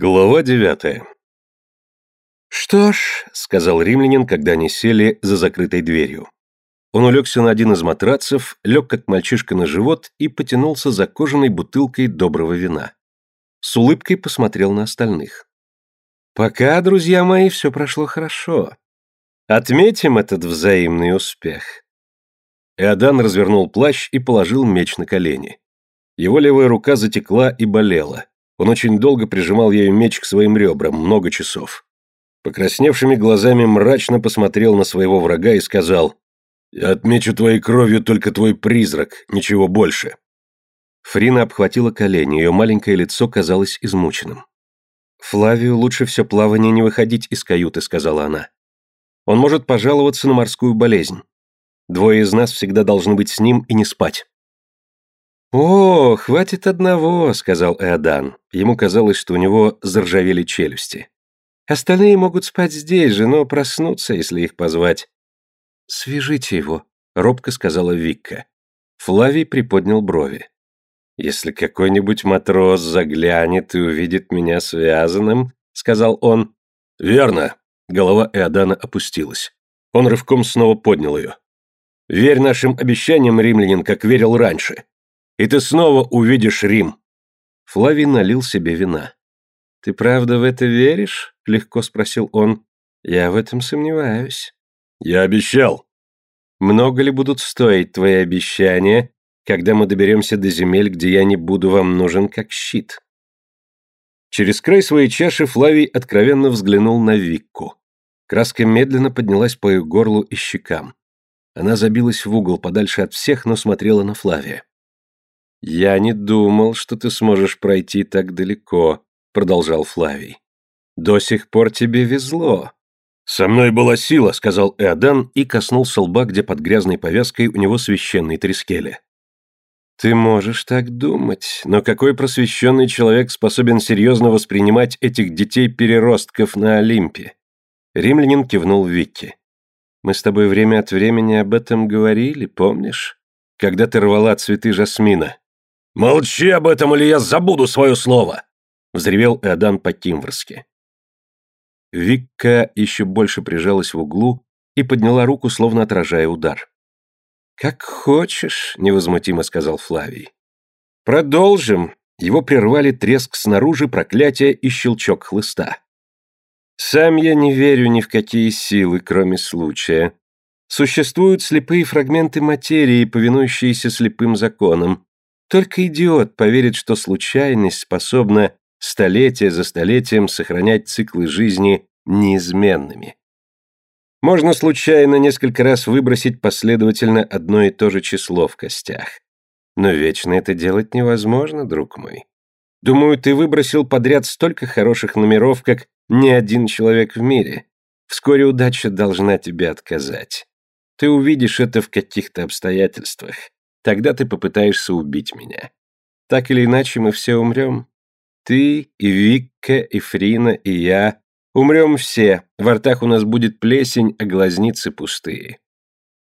Глава девятая. «Что ж», — сказал римлянин, когда они сели за закрытой дверью. Он улегся на один из матрацев, лег как мальчишка на живот и потянулся за кожаной бутылкой доброго вина. С улыбкой посмотрел на остальных. «Пока, друзья мои, все прошло хорошо. Отметим этот взаимный успех». Эодан развернул плащ и положил меч на колени. Его левая рука затекла и болела. Он очень долго прижимал ею меч к своим ребрам, много часов. Покрасневшими глазами мрачно посмотрел на своего врага и сказал «Я отмечу твоей кровью только твой призрак, ничего больше». Фрина обхватила колени, ее маленькое лицо казалось измученным. «Флавию лучше все плавание не выходить из каюты», — сказала она. «Он может пожаловаться на морскую болезнь. Двое из нас всегда должны быть с ним и не спать». «О, хватит одного», — сказал Эодан. Ему казалось, что у него заржавели челюсти. «Остальные могут спать здесь же, но проснуться, если их позвать». «Свяжите его», — робко сказала Викка. Флавий приподнял брови. «Если какой-нибудь матрос заглянет и увидит меня связанным», — сказал он. «Верно». Голова Эодана опустилась. Он рывком снова поднял ее. «Верь нашим обещаниям, римлянин, как верил раньше и ты снова увидишь Рим». Флавий налил себе вина. «Ты правда в это веришь?» — легко спросил он. «Я в этом сомневаюсь». «Я обещал». «Много ли будут стоить твои обещания, когда мы доберемся до земель, где я не буду вам нужен как щит?» Через край своей чаши Флавий откровенно взглянул на Викку. Краска медленно поднялась по ее горлу и щекам. Она забилась в угол подальше от всех, но смотрела на Флавия. «Я не думал, что ты сможешь пройти так далеко», — продолжал Флавий. «До сих пор тебе везло». «Со мной была сила», — сказал Эодан и коснулся лба, где под грязной повязкой у него священный трескели. «Ты можешь так думать, но какой просвещенный человек способен серьезно воспринимать этих детей-переростков на Олимпе?» Римлянин кивнул Викки. «Мы с тобой время от времени об этом говорили, помнишь? Когда ты рвала цветы жасмина. «Молчи об этом, или я забуду свое слово!» — взревел Эодан по-кимврски. Викка еще больше прижалась в углу и подняла руку, словно отражая удар. «Как хочешь», — невозмутимо сказал Флавий. «Продолжим». Его прервали треск снаружи, проклятие и щелчок хлыста. «Сам я не верю ни в какие силы, кроме случая. Существуют слепые фрагменты материи, повинующиеся слепым законам, только идиот поверит, что случайность способна столетие за столетием сохранять циклы жизни неизменными. Можно случайно несколько раз выбросить последовательно одно и то же число в костях. Но вечно это делать невозможно, друг мой. Думаю, ты выбросил подряд столько хороших номеров, как ни один человек в мире. Вскоре удача должна тебе отказать. Ты увидишь это в каких-то обстоятельствах. Тогда ты попытаешься убить меня. Так или иначе мы все умрем. Ты, и Викка, и Фрина, и я. Умрем все. Во ртах у нас будет плесень, а глазницы пустые.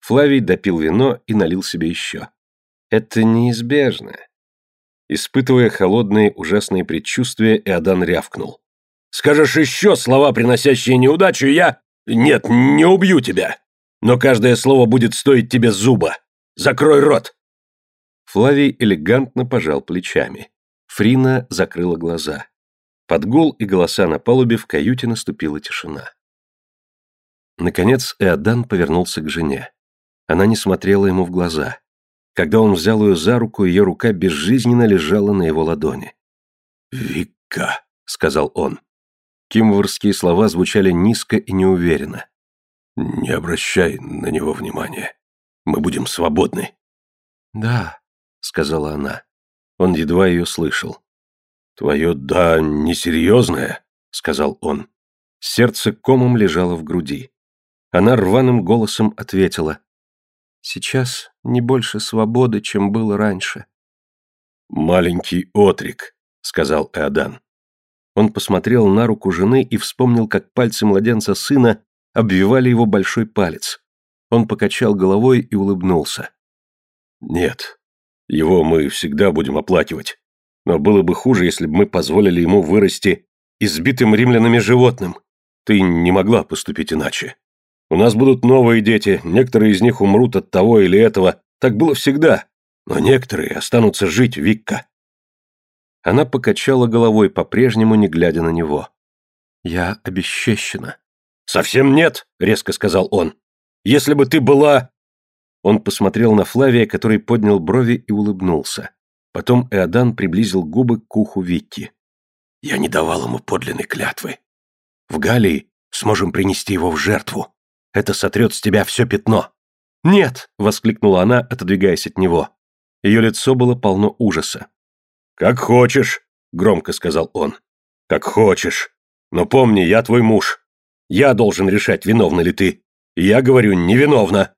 Флавий допил вино и налил себе еще. Это неизбежно. Испытывая холодные ужасные предчувствия, Иодан рявкнул. «Скажешь еще слова, приносящие неудачу, я... Нет, не убью тебя. Но каждое слово будет стоить тебе зуба. Закрой рот!» Флавий элегантно пожал плечами. Фрина закрыла глаза. Под гул и голоса на палубе в каюте наступила тишина. Наконец Эодан повернулся к жене. Она не смотрела ему в глаза. Когда он взял ее за руку, ее рука безжизненно лежала на его ладони. «Вика», — сказал он. Кимворские слова звучали низко и неуверенно. «Не обращай на него внимания. Мы будем свободны». «Да», — сказала она. Он едва ее слышал. «Твое «да» несерьезное», — сказал он. Сердце комом лежало в груди. Она рваным голосом ответила. «Сейчас не больше свободы, чем было раньше». «Маленький отрик», — сказал Эодан. Он посмотрел на руку жены и вспомнил, как пальцы младенца сына обвивали его большой палец. Он покачал головой и улыбнулся. «Нет, его мы всегда будем оплакивать. Но было бы хуже, если бы мы позволили ему вырасти избитым римлянами животным. Ты не могла поступить иначе. У нас будут новые дети, некоторые из них умрут от того или этого. Так было всегда. Но некоторые останутся жить, Викка. Она покачала головой, по-прежнему не глядя на него. «Я обесчещена». «Совсем нет», — резко сказал он. «Если бы ты была...» Он посмотрел на Флавия, который поднял брови и улыбнулся. Потом Эодан приблизил губы к уху Викки. «Я не давал ему подлинной клятвы. В Галлии сможем принести его в жертву. Это сотрет с тебя все пятно». «Нет!» — воскликнула она, отодвигаясь от него. Ее лицо было полно ужаса. «Как хочешь», — громко сказал он. «Как хочешь. Но помни, я твой муж. Я должен решать, виновна ли ты. Я говорю, невиновна».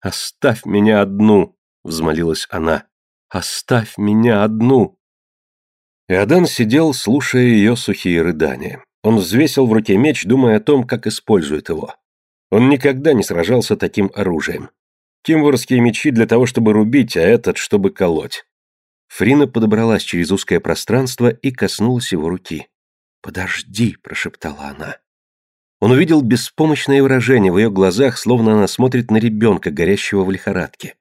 «Оставь меня одну», — взмолилась она. «Оставь меня одну». Иодан сидел, слушая ее сухие рыдания. Он взвесил в руке меч, думая о том, как использует его. Он никогда не сражался таким оружием. Кимворские мечи для того, чтобы рубить, а этот, чтобы колоть. Фрина подобралась через узкое пространство и коснулась его руки. «Подожди», — прошептала она. Он увидел беспомощное выражение в ее глазах, словно она смотрит на ребенка, горящего в лихорадке.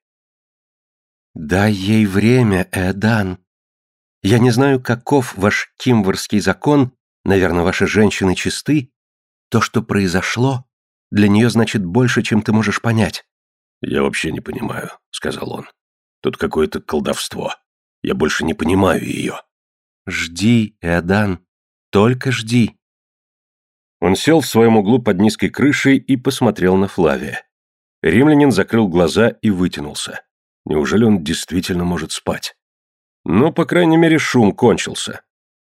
«Дай ей время, Эдан. Я не знаю, каков ваш кимворский закон, наверное, ваши женщины чисты. То, что произошло, для нее значит больше, чем ты можешь понять». «Я вообще не понимаю», — сказал он. «Тут какое-то колдовство». Я больше не понимаю ее. Жди, Эодан, только жди. Он сел в своем углу под низкой крышей и посмотрел на Флавия. Римлянин закрыл глаза и вытянулся. Неужели он действительно может спать? Ну, по крайней мере, шум кончился.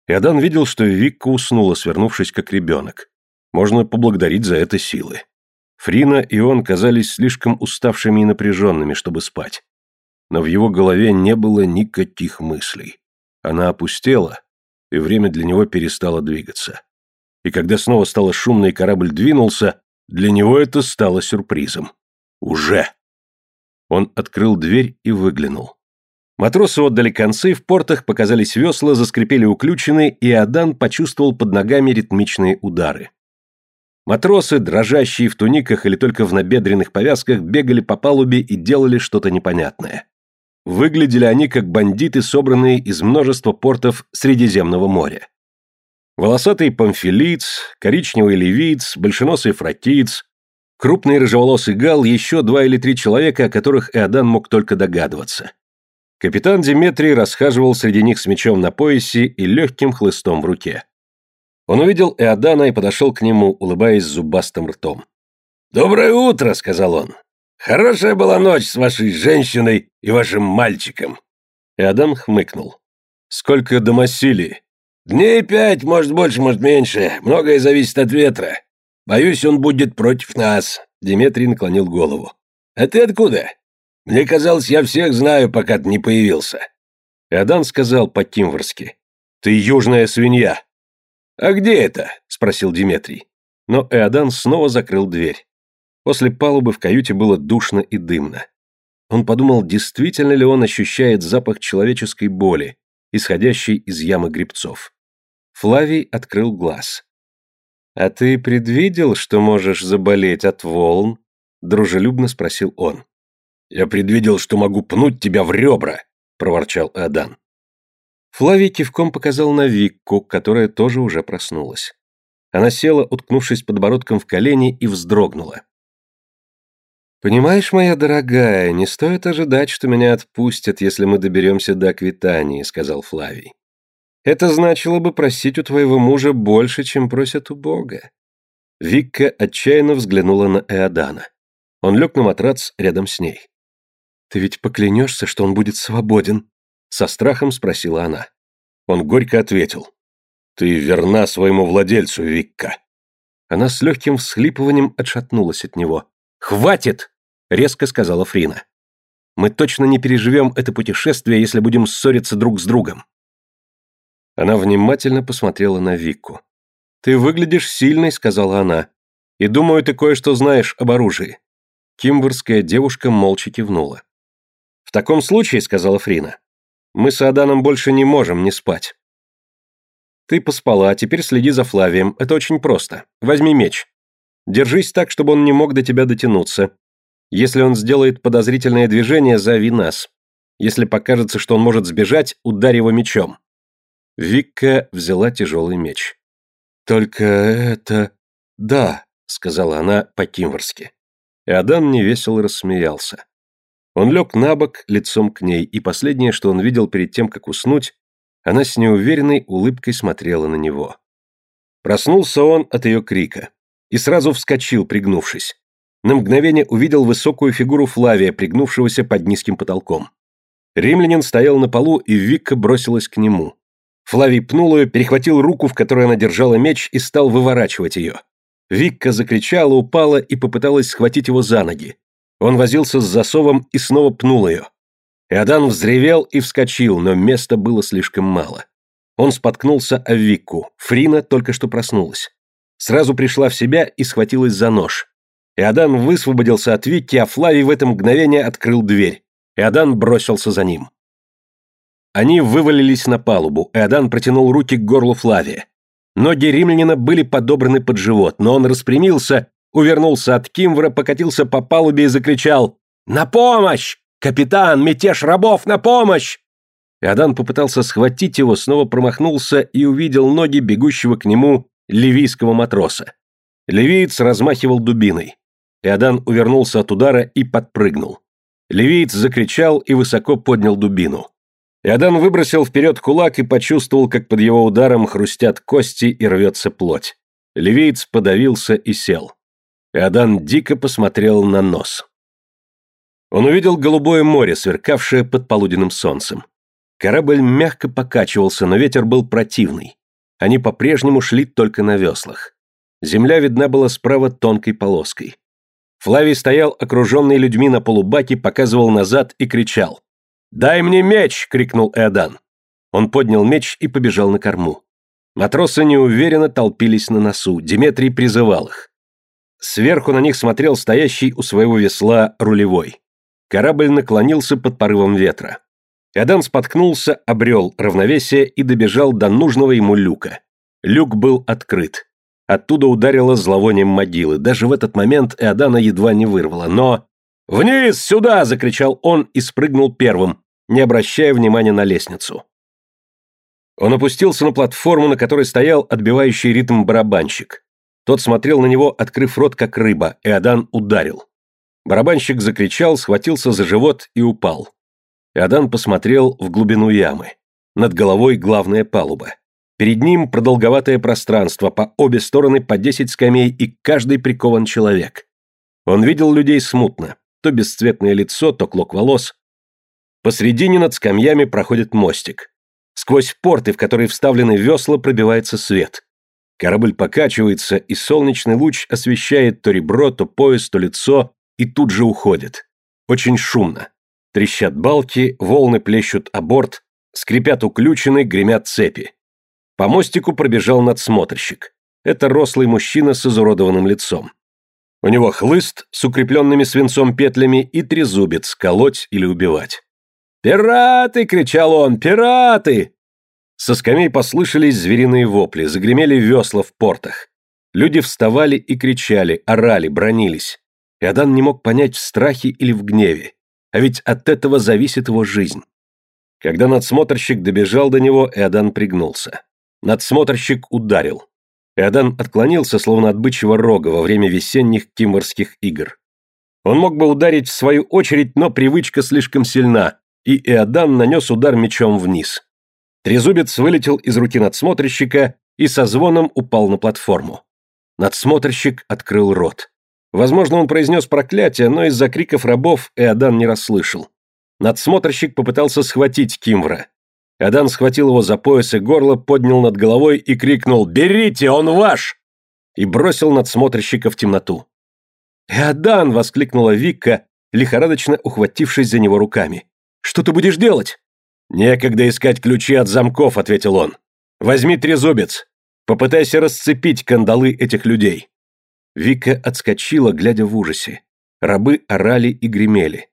Иодан видел, что Викка уснула, свернувшись как ребенок. Можно поблагодарить за это силы. Фрина и он казались слишком уставшими и напряженными, чтобы спать но в его голове не было никаких мыслей. Она опустела, и время для него перестало двигаться. И когда снова стало шумно и корабль двинулся, для него это стало сюрпризом. Уже. Он открыл дверь и выглянул. Матросы отдали концы, в портах показались весла, заскрипели уключены, и Адан почувствовал под ногами ритмичные удары. Матросы, дрожащие в туниках или только в набедренных повязках, бегали по палубе и делали что-то непонятное. Выглядели они как бандиты, собранные из множества портов Средиземного моря. Волосатый памфилиц, коричневый ливиец, большеносый фракиец, крупный рыжеволосый гал, еще два или три человека, о которых Эодан мог только догадываться. Капитан Диметрий расхаживал среди них с мечом на поясе и легким хлыстом в руке. Он увидел Эодана и подошел к нему, улыбаясь зубастым ртом. «Доброе утро», — сказал он. Хорошая была ночь с вашей женщиной и вашим мальчиком. Адам хмыкнул. Сколько домосили? Дней пять, может больше, может меньше. Многое зависит от ветра. Боюсь, он будет против нас. Диметрий наклонил голову. А ты откуда? Мне казалось, я всех знаю, пока ты не появился. Иодан сказал по-кимворски. Ты южная свинья. А где это? Спросил Диметрий. Но Эодан снова закрыл дверь. После палубы в каюте было душно и дымно. Он подумал, действительно ли он ощущает запах человеческой боли, исходящей из ямы грибцов. Флавий открыл глаз. «А ты предвидел, что можешь заболеть от волн?» — дружелюбно спросил он. «Я предвидел, что могу пнуть тебя в ребра», — проворчал Адан. Флавий кивком показал на Викку, которая тоже уже проснулась. Она села, уткнувшись подбородком в колени, и вздрогнула. «Понимаешь, моя дорогая, не стоит ожидать, что меня отпустят, если мы доберемся до Аквитании», — сказал Флавий. «Это значило бы просить у твоего мужа больше, чем просят у Бога». Викка отчаянно взглянула на Эодана. Он лег на матрац рядом с ней. «Ты ведь поклянешься, что он будет свободен?» Со страхом спросила она. Он горько ответил. «Ты верна своему владельцу, Викка». Она с легким всхлипыванием отшатнулась от него. «Хватит!» резко сказала Фрина. Мы точно не переживем это путешествие, если будем ссориться друг с другом. Она внимательно посмотрела на Викку. «Ты выглядишь сильной», — сказала она. «И думаю, ты кое-что знаешь об оружии». Кимбурская девушка молча кивнула. «В таком случае», — сказала Фрина, — «мы с Аданом больше не можем не спать. Ты поспала, а теперь следи за Флавием. Это очень просто. Возьми меч. Держись так, чтобы он не мог до тебя дотянуться. Если он сделает подозрительное движение, зови нас. Если покажется, что он может сбежать, ударь его мечом». Викка взяла тяжелый меч. «Только это... да», — сказала она по-кимворски. Иодан невесело рассмеялся. Он лег на бок, лицом к ней, и последнее, что он видел перед тем, как уснуть, она с неуверенной улыбкой смотрела на него. Проснулся он от ее крика и сразу вскочил, пригнувшись. На мгновение увидел высокую фигуру Флавия, пригнувшегося под низким потолком. Римлянин стоял на полу, и Викка бросилась к нему. Флавий пнул ее, перехватил руку, в которой она держала меч, и стал выворачивать ее. Викка закричала, упала и попыталась схватить его за ноги. Он возился с засовом и снова пнул ее. Иодан взревел и вскочил, но места было слишком мало. Он споткнулся о Викку, Фрина только что проснулась. Сразу пришла в себя и схватилась за нож. Иодан высвободился от Викки, а Флавий в это мгновение открыл дверь. Иодан бросился за ним. Они вывалились на палубу, Иодан протянул руки к горлу Флавия. Ноги римлянина были подобраны под живот, но он распрямился, увернулся от Кимвра, покатился по палубе и закричал «На помощь! Капитан, мятеж рабов, на помощь!» Иодан попытался схватить его, снова промахнулся и увидел ноги бегущего к нему ливийского матроса. Ливиец размахивал дубиной. Иодан увернулся от удара и подпрыгнул. Ливиец закричал и высоко поднял дубину. Иодан выбросил вперед кулак и почувствовал, как под его ударом хрустят кости и рвется плоть. Ливиец подавился и сел. Иодан дико посмотрел на нос. Он увидел голубое море, сверкавшее под полуденным солнцем. Корабль мягко покачивался, но ветер был противный. Они по-прежнему шли только на веслах. Земля видна была справа тонкой полоской. Флавий стоял, окруженный людьми на полубаке, показывал назад и кричал. «Дай мне меч!» — крикнул Эодан. Он поднял меч и побежал на корму. Матросы неуверенно толпились на носу, Диметрий призывал их. Сверху на них смотрел стоящий у своего весла рулевой. Корабль наклонился под порывом ветра. Эодан споткнулся, обрел равновесие и добежал до нужного ему люка. Люк был открыт. Оттуда ударило зловонием могилы. Даже в этот момент Эодана едва не вырвало. Но... «Вниз, сюда!» — закричал он и спрыгнул первым, не обращая внимания на лестницу. Он опустился на платформу, на которой стоял отбивающий ритм барабанщик. Тот смотрел на него, открыв рот, как рыба, Эодан ударил. Барабанщик закричал, схватился за живот и упал. Эодан посмотрел в глубину ямы. Над головой главная палуба. Перед ним продолговатое пространство, по обе стороны по десять скамей, и каждый прикован человек. Он видел людей смутно, то бесцветное лицо, то клок волос. Посредине над скамьями проходит мостик. Сквозь порты, в которые вставлены весла, пробивается свет. Корабль покачивается, и солнечный луч освещает то ребро, то пояс, то лицо, и тут же уходит. Очень шумно. Трещат балки, волны плещут о борт, скрипят уключены, гремят цепи. По мостику пробежал надсмотрщик. Это рослый мужчина с изуродованным лицом. У него хлыст с укрепленными свинцом петлями и трезубец – колоть или убивать. «Пираты!» – кричал он. «Пираты!» Со скамей послышались звериные вопли, загремели весла в портах. Люди вставали и кричали, орали, бронились. Иодан не мог понять, в страхе или в гневе. А ведь от этого зависит его жизнь. Когда надсмотрщик добежал до него, Иодан пригнулся. Надсмотрщик ударил. Иодан отклонился, словно от бычьего рога во время весенних кимворских игр. Он мог бы ударить в свою очередь, но привычка слишком сильна, и Иодан нанес удар мечом вниз. Трезубец вылетел из руки надсмотрщика и со звоном упал на платформу. Надсмотрщик открыл рот. Возможно, он произнес проклятие, но из-за криков рабов Эодан не расслышал. Надсмотрщик попытался схватить Кимвра. Адан схватил его за пояс и горло, поднял над головой и крикнул «Берите, он ваш!» и бросил надсмотрщика в темноту. «Эодан!» — воскликнула Викка, лихорадочно ухватившись за него руками. «Что ты будешь делать?» «Некогда искать ключи от замков», — ответил он. «Возьми трезубец. Попытайся расцепить кандалы этих людей». Вика отскочила, глядя в ужасе. Рабы орали и гремели.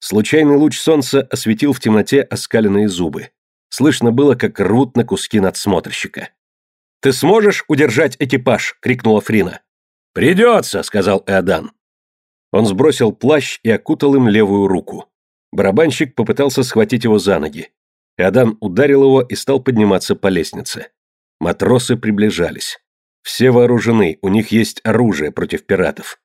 Случайный луч солнца осветил в темноте оскаленные зубы. Слышно было, как рвут на куски надсмотрщика. Ты сможешь удержать экипаж?» — крикнула Фрина. «Придется», — сказал Эодан. Он сбросил плащ и окутал им левую руку. Барабанщик попытался схватить его за ноги. Эодан ударил его и стал подниматься по лестнице. Матросы приближались. Все вооружены, у них есть оружие против пиратов.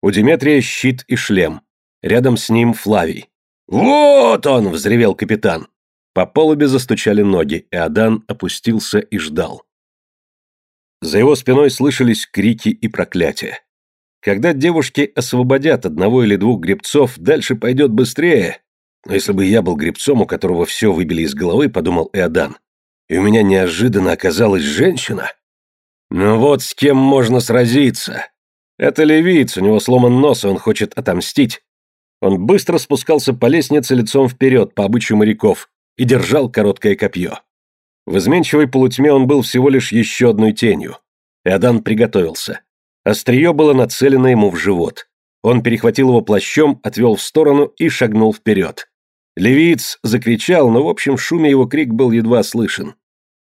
У Диметрия щит и шлем. Рядом с ним Флавий. «Вот он!» — взревел капитан. По полубе застучали ноги, и Адан опустился и ждал. За его спиной слышались крики и проклятия. Когда девушки освободят одного или двух гребцов, дальше пойдет быстрее. Но если бы я был гребцом, у которого все выбили из головы, подумал Эодан, и у меня неожиданно оказалась женщина. Ну вот с кем можно сразиться. Это левиец, у него сломан нос, и он хочет отомстить. Он быстро спускался по лестнице лицом вперед, по обычаю моряков, и держал короткое копье. В изменчивой полутьме он был всего лишь еще одной тенью. Эодан приготовился. Острие было нацелено ему в живот. Он перехватил его плащом, отвел в сторону и шагнул вперед. Левиц закричал, но в общем шуме его крик был едва слышен.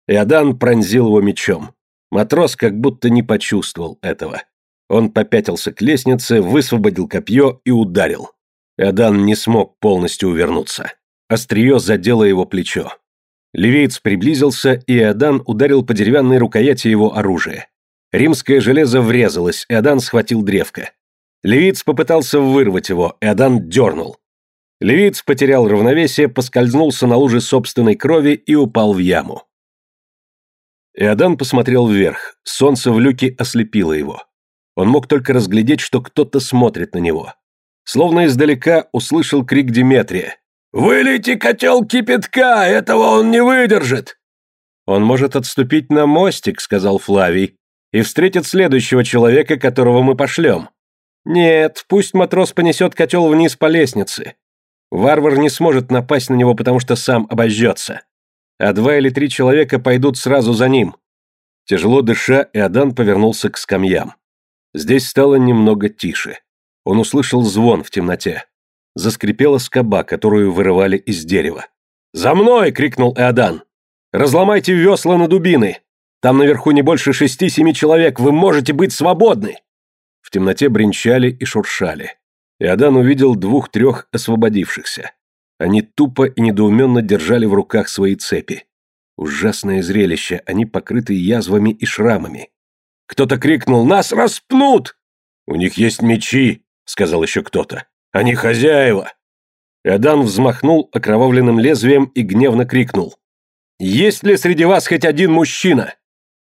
Иодан пронзил его мечом. Матрос как будто не почувствовал этого. Он попятился к лестнице, высвободил копье и ударил. Иодан не смог полностью увернуться. Острие задело его плечо. Ливеец приблизился, и Иодан ударил по деревянной рукояти его оружия. Римское железо врезалось, Иодан схватил древко. Левиц попытался вырвать его, Иодан дернул. Левиц потерял равновесие, поскользнулся на луже собственной крови и упал в яму. Иодан посмотрел вверх, солнце в люке ослепило его. Он мог только разглядеть, что кто-то смотрит на него. Словно издалека услышал крик Диметрия. «Вылейте котел кипятка, этого он не выдержит!» «Он может отступить на мостик», — сказал Флавий, «и встретит следующего человека, которого мы пошлем». «Нет, пусть матрос понесет котел вниз по лестнице. Варвар не сможет напасть на него, потому что сам обожжется. А два или три человека пойдут сразу за ним». Тяжело дыша, Иодан повернулся к скамьям. Здесь стало немного тише. Он услышал звон в темноте. Заскрипела скоба, которую вырывали из дерева. «За мной!» — крикнул Эодан. «Разломайте весла на дубины! Там наверху не больше шести-семи человек, вы можете быть свободны!» В темноте бренчали и шуршали. Иодан увидел двух-трех освободившихся. Они тупо и недоуменно держали в руках свои цепи. Ужасное зрелище, они покрыты язвами и шрамами. Кто-то крикнул «Нас распнут!» «У них есть мечи», — сказал еще кто-то. Они хозяева!» Эдан взмахнул окровавленным лезвием и гневно крикнул. «Есть ли среди вас хоть один мужчина?»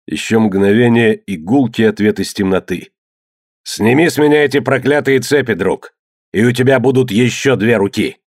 Еще мгновение и гулкий ответ из темноты. «Сними с меня эти проклятые цепи, друг, и у тебя будут еще две руки!»